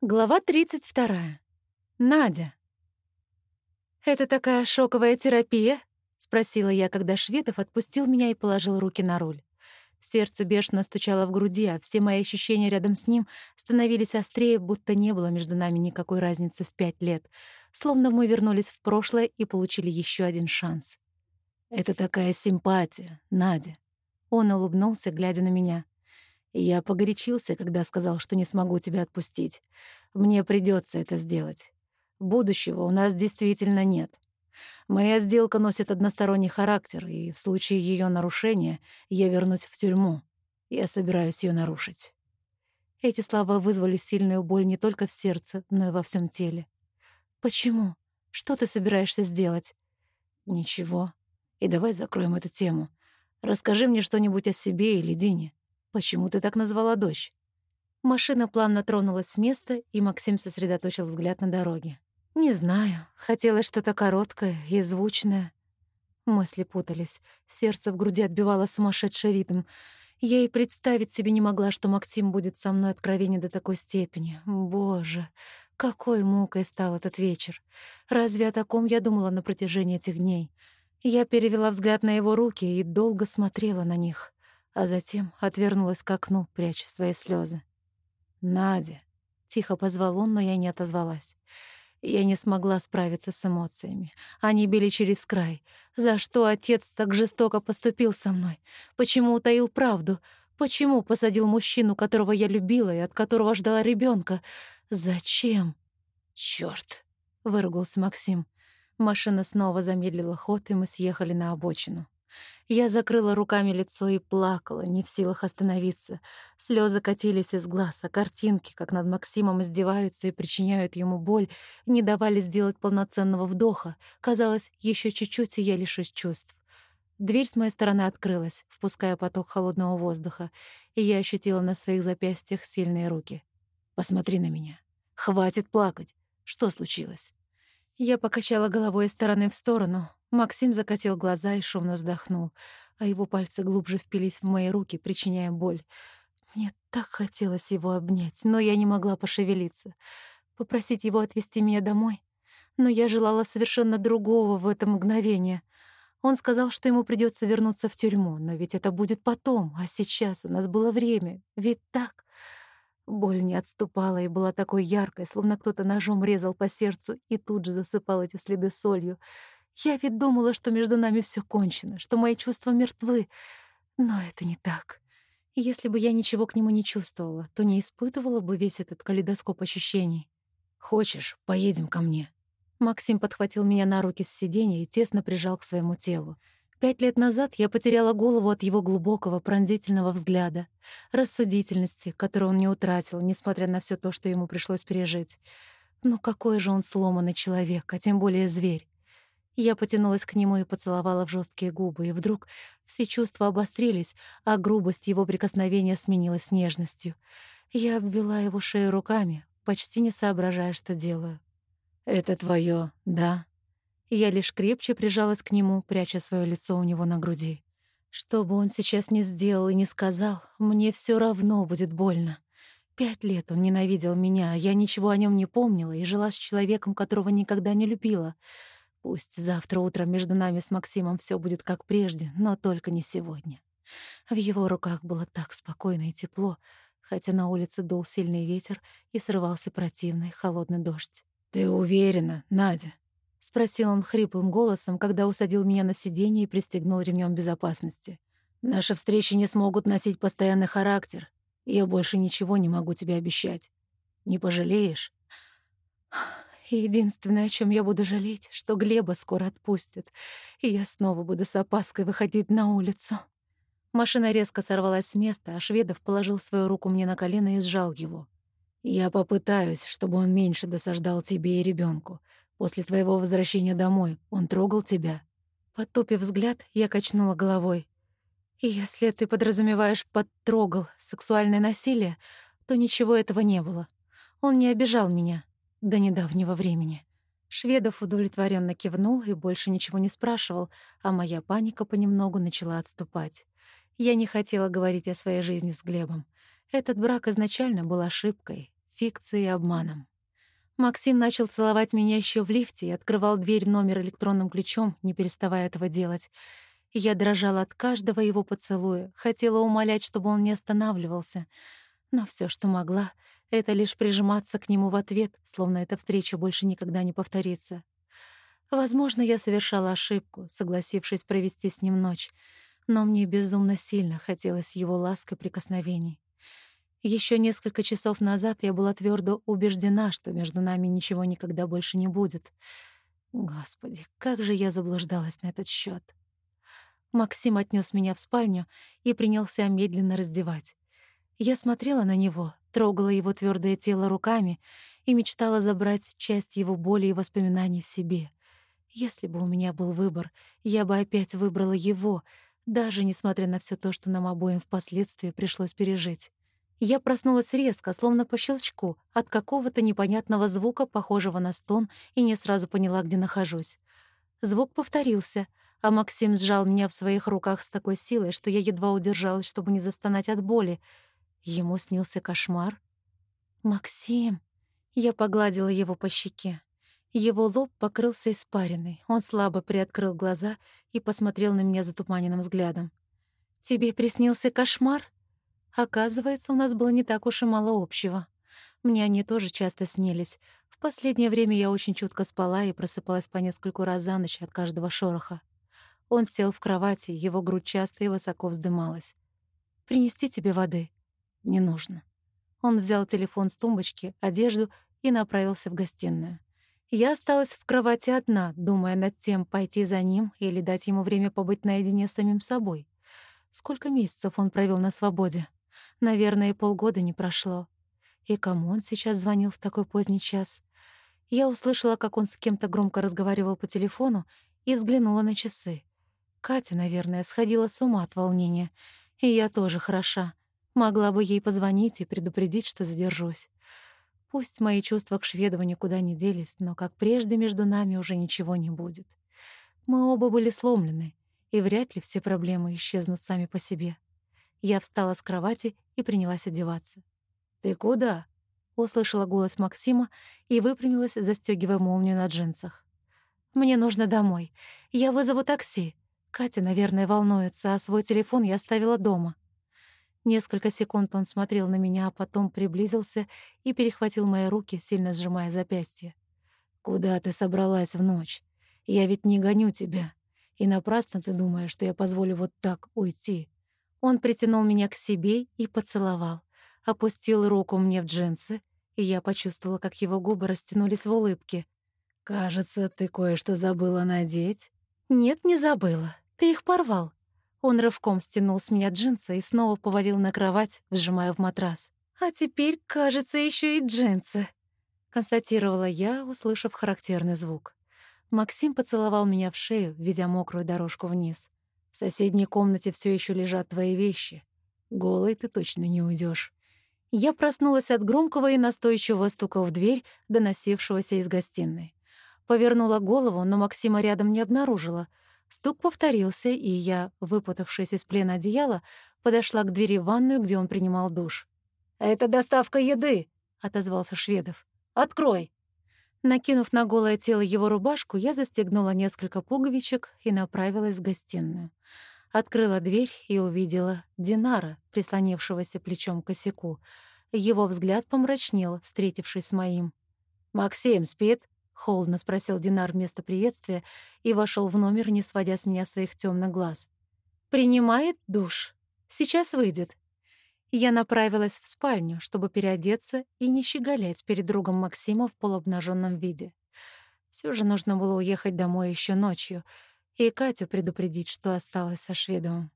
Глава 32. Надя. «Это такая шоковая терапия?» — спросила я, когда Шведов отпустил меня и положил руки на руль. Сердце бешено стучало в груди, а все мои ощущения рядом с ним становились острее, будто не было между нами никакой разницы в пять лет, словно мы вернулись в прошлое и получили еще один шанс. «Это такая симпатия, Надя». Он улыбнулся, глядя на меня. Я погорячился, когда сказал, что не смогу тебя отпустить. Мне придется это сделать. Будущего у нас действительно нет. Моя сделка носит односторонний характер, и в случае ее нарушения я вернусь в тюрьму. Я собираюсь ее нарушить. Эти слова вызвали сильную боль не только в сердце, но и во всем теле. «Почему? Что ты собираешься сделать?» «Ничего. И давай закроем эту тему. Расскажи мне что-нибудь о себе или Дине. Почему ты так назвала дождь? Машина плавно тронулась с места, и Максим сосредоточил взгляд на дороге. «Не знаю. Хотелось что-то короткое и звучное». Мысли путались. Сердце в груди отбивало сумасшедший ритм. Я и представить себе не могла, что Максим будет со мной откровенен до такой степени. Боже, какой мукой стал этот вечер. Разве о таком я думала на протяжении этих дней? Я перевела взгляд на его руки и долго смотрела на них а затем отвернулась к окну, пряча свои слезы. «Надя!» — тихо позвал он, но я не отозвалась. Я не смогла справиться с эмоциями. Они били через край. За что отец так жестоко поступил со мной? Почему утаил правду? Почему посадил мужчину, которого я любила и от которого ждала ребенка? Зачем? Черт! выругался Максим. Машина снова замедлила ход, и мы съехали на обочину. Я закрыла руками лицо и плакала, не в силах остановиться. Слезы катились из глаз, а картинки, как над Максимом издеваются и причиняют ему боль, не давали сделать полноценного вдоха. Казалось, еще чуть-чуть, и я лишусь чувств. Дверь с моей стороны открылась, впуская поток холодного воздуха, и я ощутила на своих запястьях сильные руки. «Посмотри на меня. Хватит плакать. Что случилось?» Я покачала головой из стороны в сторону, Максим закатил глаза и шумно вздохнул, а его пальцы глубже впились в мои руки, причиняя боль. Мне так хотелось его обнять, но я не могла пошевелиться. Попросить его отвезти меня домой? Но я желала совершенно другого в это мгновение. Он сказал, что ему придется вернуться в тюрьму, но ведь это будет потом, а сейчас у нас было время. Ведь так? Боль не отступала и была такой яркой, словно кто-то ножом резал по сердцу и тут же засыпал эти следы солью. Я ведь думала, что между нами все кончено, что мои чувства мертвы. Но это не так. Если бы я ничего к нему не чувствовала, то не испытывала бы весь этот калейдоскоп ощущений. «Хочешь, поедем ко мне?» Максим подхватил меня на руки с сиденья и тесно прижал к своему телу. Пять лет назад я потеряла голову от его глубокого, пронзительного взгляда, рассудительности, которую он не утратил, несмотря на все то, что ему пришлось пережить. Ну какой же он сломанный человек, а тем более зверь. Я потянулась к нему и поцеловала в жесткие губы, и вдруг все чувства обострились, а грубость его прикосновения сменилась нежностью. Я обвела его шею руками, почти не соображая, что делаю. «Это твое, да?» Я лишь крепче прижалась к нему, пряча свое лицо у него на груди. Что бы он сейчас ни сделал и не сказал, мне все равно будет больно. Пять лет он ненавидел меня, а я ничего о нем не помнила и жила с человеком, которого никогда не любила — Пусть завтра утром между нами с Максимом все будет как прежде, но только не сегодня. В его руках было так спокойно и тепло, хотя на улице дул сильный ветер и срывался противный холодный дождь. «Ты уверена, Надя?» — спросил он хриплым голосом, когда усадил меня на сиденье и пристегнул ремнем безопасности. «Наши встречи не смогут носить постоянный характер. Я больше ничего не могу тебе обещать. Не пожалеешь?» Единственное, о чем я буду жалеть, что Глеба скоро отпустят, и я снова буду с опаской выходить на улицу. Машина резко сорвалась с места, а Шведов положил свою руку мне на колено и сжал его. «Я попытаюсь, чтобы он меньше досаждал тебе и ребенку. После твоего возвращения домой он трогал тебя?» Потупив взгляд, я качнула головой. И «Если ты подразумеваешь «подтрогал» сексуальное насилие, то ничего этого не было. Он не обижал меня, до недавнего времени. Шведов удовлетворенно кивнул и больше ничего не спрашивал, а моя паника понемногу начала отступать. Я не хотела говорить о своей жизни с Глебом. Этот брак изначально был ошибкой, фикцией и обманом. Максим начал целовать меня еще в лифте и открывал дверь в номер электронным ключом, не переставая этого делать. Я дрожала от каждого его поцелуя, хотела умолять, чтобы он не останавливался. Но все, что могла, — это лишь прижиматься к нему в ответ, словно эта встреча больше никогда не повторится. Возможно, я совершала ошибку, согласившись провести с ним ночь, но мне безумно сильно хотелось его ласк и прикосновений. Еще несколько часов назад я была твердо убеждена, что между нами ничего никогда больше не будет. Господи, как же я заблуждалась на этот счет. Максим отнес меня в спальню и принялся медленно раздевать. Я смотрела на него, трогала его твердое тело руками и мечтала забрать часть его боли и воспоминаний себе. Если бы у меня был выбор, я бы опять выбрала его, даже несмотря на все то, что нам обоим впоследствии пришлось пережить. Я проснулась резко, словно по щелчку, от какого-то непонятного звука, похожего на стон, и не сразу поняла, где нахожусь. Звук повторился, а Максим сжал меня в своих руках с такой силой, что я едва удержалась, чтобы не застонать от боли. Ему снился кошмар. «Максим!» Я погладила его по щеке. Его лоб покрылся испариной. Он слабо приоткрыл глаза и посмотрел на меня затуманенным взглядом. «Тебе приснился кошмар?» Оказывается, у нас было не так уж и мало общего. Мне они тоже часто снились. В последнее время я очень чутко спала и просыпалась по нескольку раз за ночь от каждого шороха. Он сел в кровати, его грудь часто и высоко вздымалась. «Принести тебе воды?» «Не нужно». Он взял телефон с тумбочки, одежду и направился в гостиную. Я осталась в кровати одна, думая над тем, пойти за ним или дать ему время побыть наедине с самим собой. Сколько месяцев он провел на свободе? Наверное, полгода не прошло. И кому он сейчас звонил в такой поздний час? Я услышала, как он с кем-то громко разговаривал по телефону и взглянула на часы. Катя, наверное, сходила с ума от волнения. И я тоже хороша. Могла бы ей позвонить и предупредить, что задержусь. Пусть мои чувства к Шведову никуда не делись, но, как прежде, между нами уже ничего не будет. Мы оба были сломлены, и вряд ли все проблемы исчезнут сами по себе. Я встала с кровати и принялась одеваться. «Ты куда?» — услышала голос Максима и выпрямилась, застёгивая молнию на джинсах. «Мне нужно домой. Я вызову такси. Катя, наверное, волнуется, а свой телефон я оставила дома». Несколько секунд он смотрел на меня, а потом приблизился и перехватил мои руки, сильно сжимая запястье. «Куда ты собралась в ночь? Я ведь не гоню тебя. И напрасно ты думаешь, что я позволю вот так уйти. Он притянул меня к себе и поцеловал. Опустил руку мне в джинсы, и я почувствовала, как его губы растянулись в улыбке. «Кажется, ты кое-что забыла надеть?» «Нет, не забыла. Ты их порвал». Он рывком стянул с меня джинсы и снова повалил на кровать, вжимая в матрас. «А теперь, кажется, еще и джинсы», — констатировала я, услышав характерный звук. Максим поцеловал меня в шею, ведя мокрую дорожку вниз. В соседней комнате все еще лежат твои вещи. Голой ты точно не уйдешь. Я проснулась от громкого и настойчивого стука в дверь, доносившегося из гостиной. Повернула голову, но Максима рядом не обнаружила. Стук повторился, и я, выпутавшись из плена одеяла, подошла к двери в ванную, где он принимал душ. «Это доставка еды», — отозвался Шведов. «Открой». Накинув на голое тело его рубашку, я застегнула несколько пуговичек и направилась в гостиную. Открыла дверь и увидела Динара, прислонившегося плечом к косяку. Его взгляд помрачнел, встретившись с моим. «Максим спит?» — холодно спросил Динар вместо приветствия и вошел в номер, не сводя с меня своих темных глаз. «Принимает душ. Сейчас выйдет. Я направилась в спальню, чтобы переодеться и не щеголять перед другом Максима в полуобнаженном виде. Все же нужно было уехать домой еще ночью и Катю предупредить, что осталась со Шведовым.